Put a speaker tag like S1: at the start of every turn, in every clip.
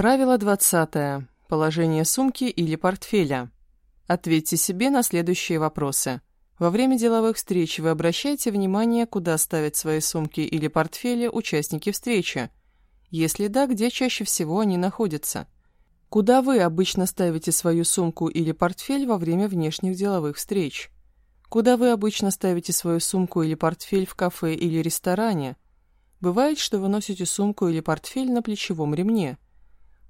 S1: Правило 20. Положение сумки или портфеля. Ответьте себе на следующие вопросы. Во время деловых встреч вы обращаете внимание, куда ставят свои сумки или портфели участники встречи? Если да, где чаще всего они находятся? Куда вы обычно ставите свою сумку или портфель во время внешних деловых встреч? Куда вы обычно ставите свою сумку или портфель в кафе или ресторане? Бывает, что вы носите сумку или портфель на плечевом ремне –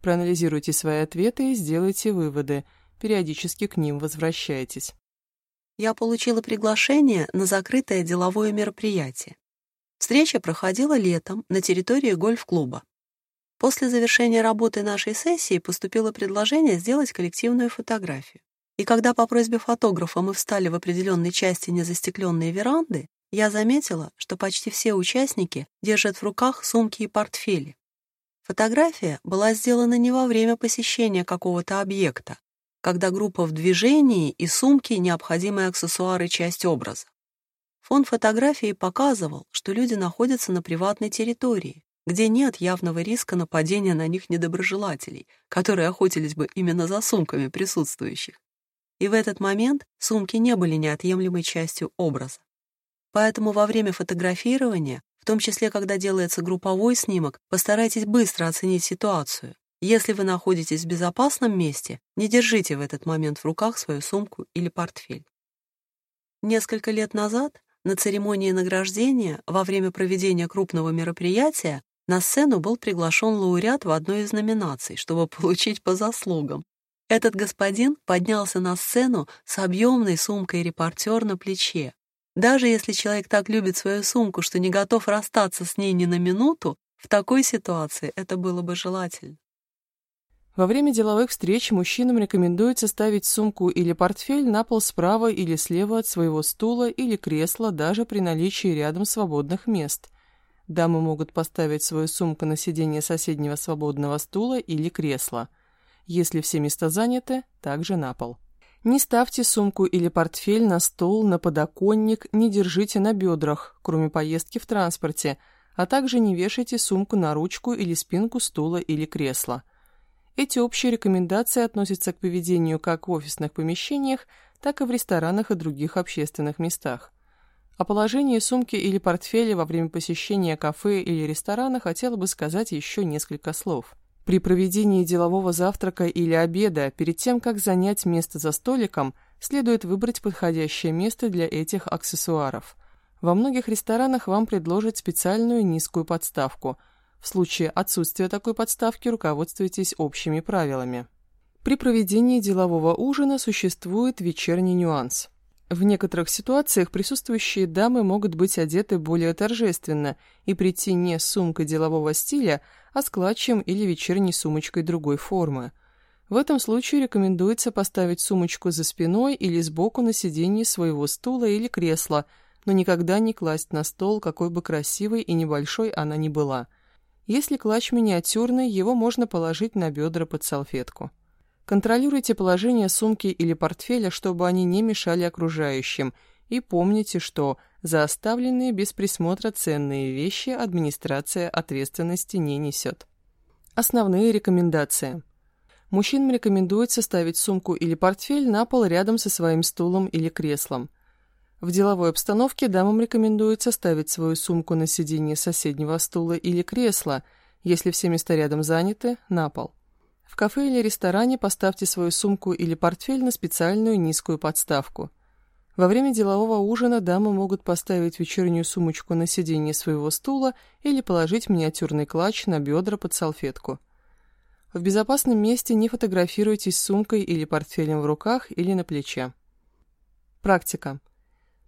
S1: Проанализируйте свои ответы и сделайте выводы. Периодически к ним возвращайтесь.
S2: Я получила приглашение на закрытое деловое мероприятие. Встреча проходила летом на территории гольф-клуба. После завершения работы нашей сессии поступило предложение сделать коллективную фотографию. И когда по просьбе фотографа мы встали в определенной части незастекленной веранды, я заметила, что почти все участники держат в руках сумки и портфели. Фотография была сделана не во время посещения какого-то объекта, когда группа в движении и сумки — необходимые аксессуары часть образа. Фон фотографии показывал, что люди находятся на приватной территории, где нет явного риска нападения на них недоброжелателей, которые охотились бы именно за сумками присутствующих. И в этот момент сумки не были неотъемлемой частью образа. Поэтому во время фотографирования в том числе, когда делается групповой снимок, постарайтесь быстро оценить ситуацию. Если вы находитесь в безопасном месте, не держите в этот момент в руках свою сумку или портфель. Несколько лет назад на церемонии награждения во время проведения крупного мероприятия на сцену был приглашен лауреат в одной из номинаций, чтобы получить по заслугам. Этот господин поднялся на сцену с объемной сумкой репортер на плече, даже если человек так любит свою сумку, что не готов расстаться с ней ни на минуту, в такой ситуации это было бы желательно.
S1: Во время деловых встреч мужчинам рекомендуется ставить сумку или портфель на пол справа или слева от своего стула или кресла даже при наличии рядом свободных мест. Дамы могут поставить свою сумку на сиденье соседнего свободного стула или кресла. Если все места заняты, также на пол. Не ставьте сумку или портфель на стол, на подоконник, не держите на бедрах, кроме поездки в транспорте, а также не вешайте сумку на ручку или спинку стула или кресла. Эти общие рекомендации относятся к поведению как в офисных помещениях, так и в ресторанах и других общественных местах. О положении сумки или портфеля во время посещения кафе или ресторана хотела бы сказать еще несколько слов. При проведении делового завтрака или обеда, перед тем, как занять место за столиком, следует выбрать подходящее место для этих аксессуаров. Во многих ресторанах вам предложат специальную низкую подставку. В случае отсутствия такой подставки руководствуйтесь общими правилами. При проведении делового ужина существует вечерний нюанс. В некоторых ситуациях присутствующие дамы могут быть одеты более торжественно и прийти не с сумкой делового стиля, а с клатчем или вечерней сумочкой другой формы. В этом случае рекомендуется поставить сумочку за спиной или сбоку на сиденье своего стула или кресла, но никогда не класть на стол, какой бы красивой и небольшой она ни была. Если клатч миниатюрный, его можно положить на бедра под салфетку. Контролируйте положение сумки или портфеля, чтобы они не мешали окружающим, и помните, что за оставленные без присмотра ценные вещи администрация ответственности не несет. Основные рекомендации. Мужчинам рекомендуется ставить сумку или портфель на пол рядом со своим стулом или креслом. В деловой обстановке дамам рекомендуется ставить свою сумку на сиденье соседнего стула или кресла, если все места рядом заняты, на пол. В кафе или ресторане поставьте свою сумку или портфель на специальную низкую подставку – во время делового ужина дамы могут поставить вечернюю сумочку на сиденье своего стула или положить миниатюрный клатч на бедра под салфетку. В безопасном месте не фотографируйтесь с сумкой или портфелем в руках или на плече. Практика.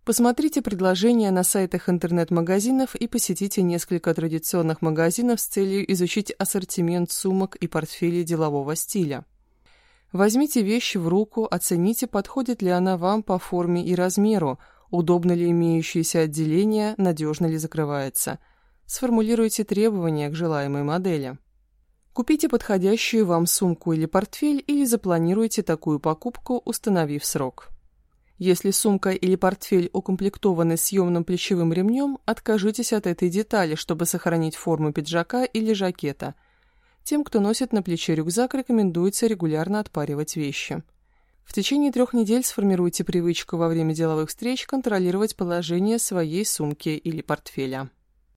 S1: Посмотрите предложения на сайтах интернет-магазинов и посетите несколько традиционных магазинов с целью изучить ассортимент сумок и портфелей делового стиля. Возьмите вещь в руку, оцените, подходит ли она вам по форме и размеру, удобно ли имеющееся отделение, надежно ли закрывается. Сформулируйте требования к желаемой модели. Купите подходящую вам сумку или портфель или запланируйте такую покупку, установив срок. Если сумка или портфель укомплектованы съемным плечевым ремнем, откажитесь от этой детали, чтобы сохранить форму пиджака или жакета – Тем, кто носит на плече рюкзак, рекомендуется регулярно отпаривать вещи. В течение трех недель сформируйте привычку во время деловых встреч контролировать положение своей сумки или портфеля.